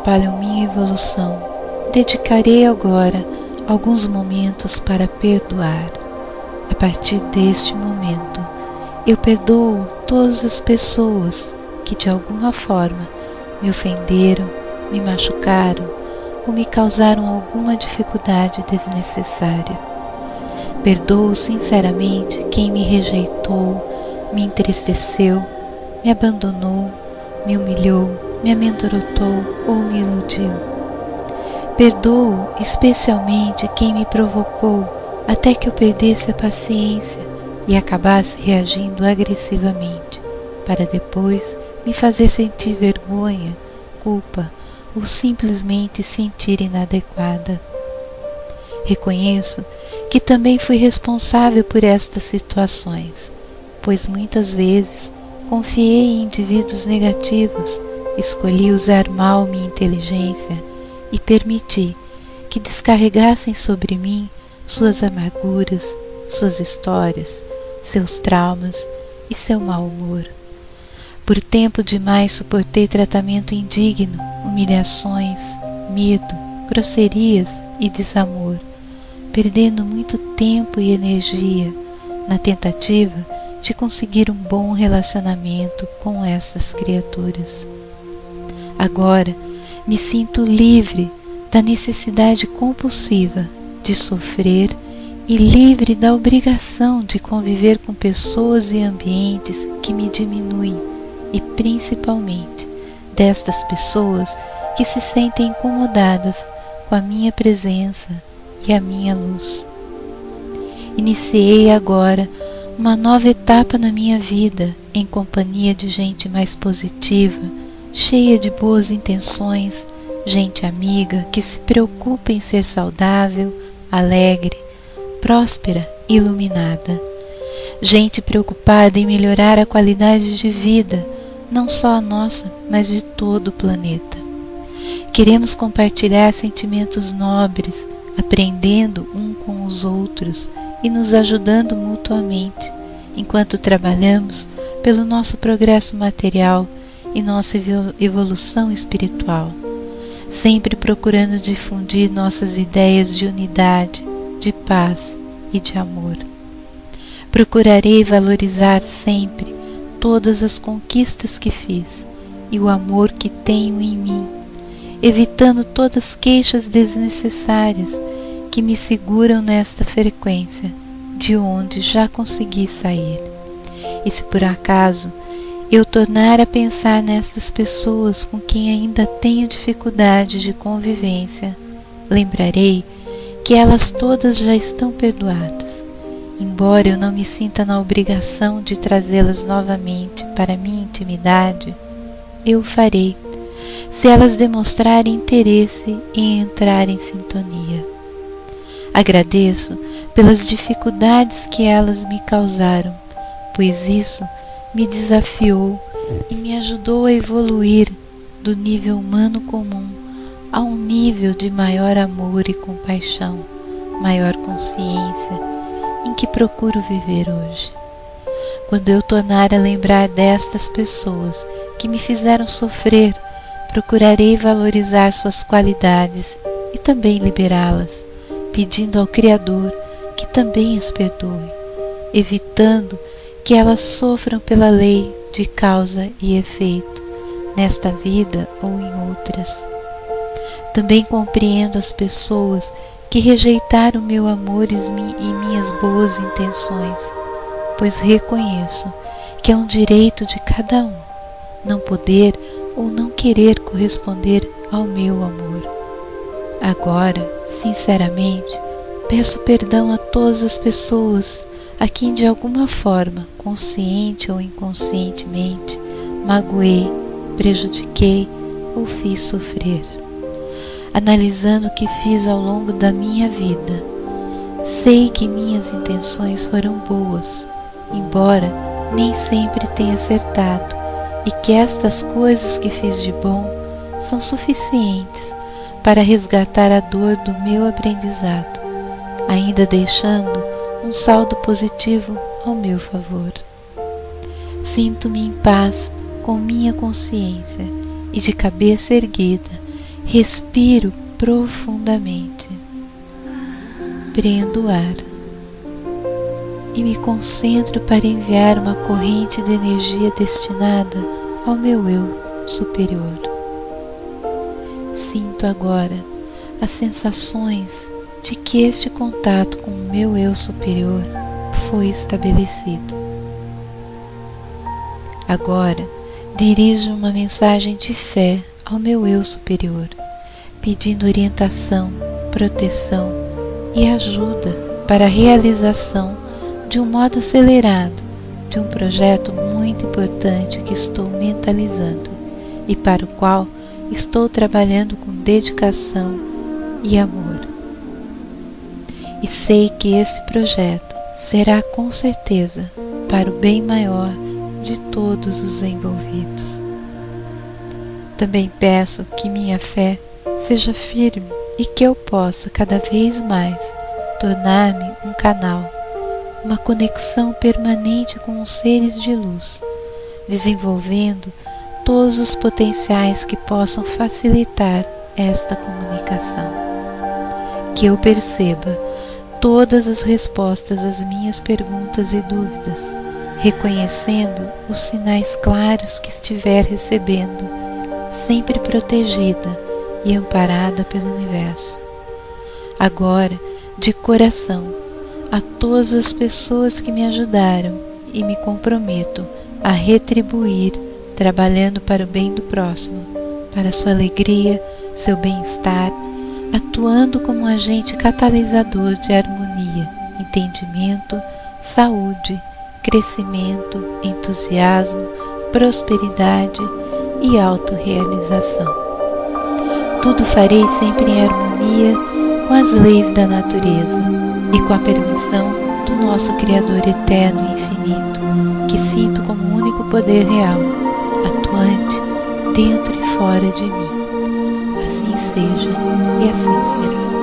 atrapalham minha evolução. Dedicarei agora alguns momentos para perdoar. A partir deste momento, eu perdoo todas as pessoas que de alguma forma me ofenderam, me machucaram ou me causaram alguma dificuldade desnecessária. Perdoo sinceramente quem me rejeitou, me entristeceu, me abandonou, me humilhou, me amedrontou ou me iludiu. Perdoo especialmente quem me provocou até que eu perdesse a paciência e acabasse reagindo agressivamente, para depois me fazer sentir vergonha, culpa ou simplesmente sentir inadequada. Reconheço que também fui responsável por estas situações, pois muitas vezes confiei em indivíduos negativos, escolhi usar mal minha inteligência e permiti que descarregassem sobre mim suas amarguras, suas histórias, seus traumas e seu mau humor. Por tempo demais suportei tratamento indigno, humilhações, medo, grosserias e desamor, perdendo muito tempo e energia na tentativa de conseguir um bom relacionamento com essas criaturas. Agora me sinto livre da necessidade compulsiva de sofrer e livre da obrigação de conviver com pessoas e ambientes que me diminuem e principalmente destas pessoas que se sentem incomodadas com a minha presença e a minha luz. Iniciei agora uma nova etapa na minha vida em companhia de gente mais positiva, cheia de boas intenções, gente amiga que se preocupa em ser saudável, alegre, próspera, iluminada. Gente preocupada em melhorar a qualidade de vida, não só a nossa, mas de todo o planeta. Queremos compartilhar sentimentos nobres, aprendendo um com os outros e nos ajudando mutuamente, enquanto trabalhamos pelo nosso progresso material e nossa evolução espiritual, sempre procurando difundir nossas ideias de unidade, de paz e de amor. Procurarei valorizar sempre todas as conquistas que fiz e o amor que tenho em mim, evitando todas queixas desnecessárias que me seguram nesta frequência, de onde já consegui sair. E se por acaso eu tornar a pensar nestas pessoas com quem ainda tenho dificuldade de convivência, lembrarei que elas todas já estão perdoadas, embora eu não me sinta na obrigação de trazê-las novamente para minha intimidade, eu o farei, se elas demonstrarem interesse em entrar em sintonia. Agradeço pelas dificuldades que elas me causaram, pois isso me desafiou e me ajudou a evoluir do nível humano comum a um nível de maior amor e compaixão, maior consciência em que procuro viver hoje. Quando eu tornar a lembrar destas pessoas que me fizeram sofrer, procurarei valorizar suas qualidades e também liberá-las, pedindo ao Criador que também as perdoe, evitando que elas sofram pela lei de causa e efeito, nesta vida ou em outras. Também compreendo as pessoas que rejeitaram meu amor e minhas boas intenções, pois reconheço que é um direito de cada um não poder ou não querer corresponder ao meu amor. Agora, sinceramente, peço perdão a todas as pessoas a quem de alguma forma, consciente ou inconscientemente, magoei, prejudiquei ou fiz sofrer. Analisando o que fiz ao longo da minha vida, sei que minhas intenções foram boas, embora nem sempre tenha acertado, e que estas coisas que fiz de bom são suficientes para resgatar a dor do meu aprendizado, ainda deixando um saldo positivo ao meu favor. Sinto-me em paz com minha consciência e de cabeça erguida Respiro profundamente. Prendo o ar e me concentro para enviar uma corrente de energia destinada ao meu eu superior. Sinto agora as sensações de que este contato com o meu eu superior foi estabelecido. Agora dirijo uma mensagem de fé ao meu eu superior, pedindo orientação, proteção e ajuda para a realização de um modo acelerado de um projeto muito importante que estou mentalizando e para o qual estou trabalhando com dedicação e amor. E sei que esse projeto será com certeza para o bem maior de todos os envolvidos. Também peço que minha fé seja firme e que eu possa cada vez mais tornar-me um canal uma conexão permanente com os seres de luz, desenvolvendo todos os potenciais que possam facilitar esta comunicação. Que eu perceba todas as respostas às minhas perguntas e dúvidas, reconhecendo os sinais claros que estiver recebendo, sempre protegida e amparada pelo universo. Agora, de coração, a todas as pessoas que me ajudaram e me comprometo a retribuir trabalhando para o bem do próximo, para sua alegria, seu bem-estar, atuando como agente catalisador de harmonia, entendimento, saúde, crescimento, entusiasmo, prosperidade e autorrealização. Tudo farei sempre em harmonia com as leis da natureza e com a permissão do nosso Criador eterno e infinito, que sinto como único poder real, atuante dentro e fora de mim. Assim seja e assim será.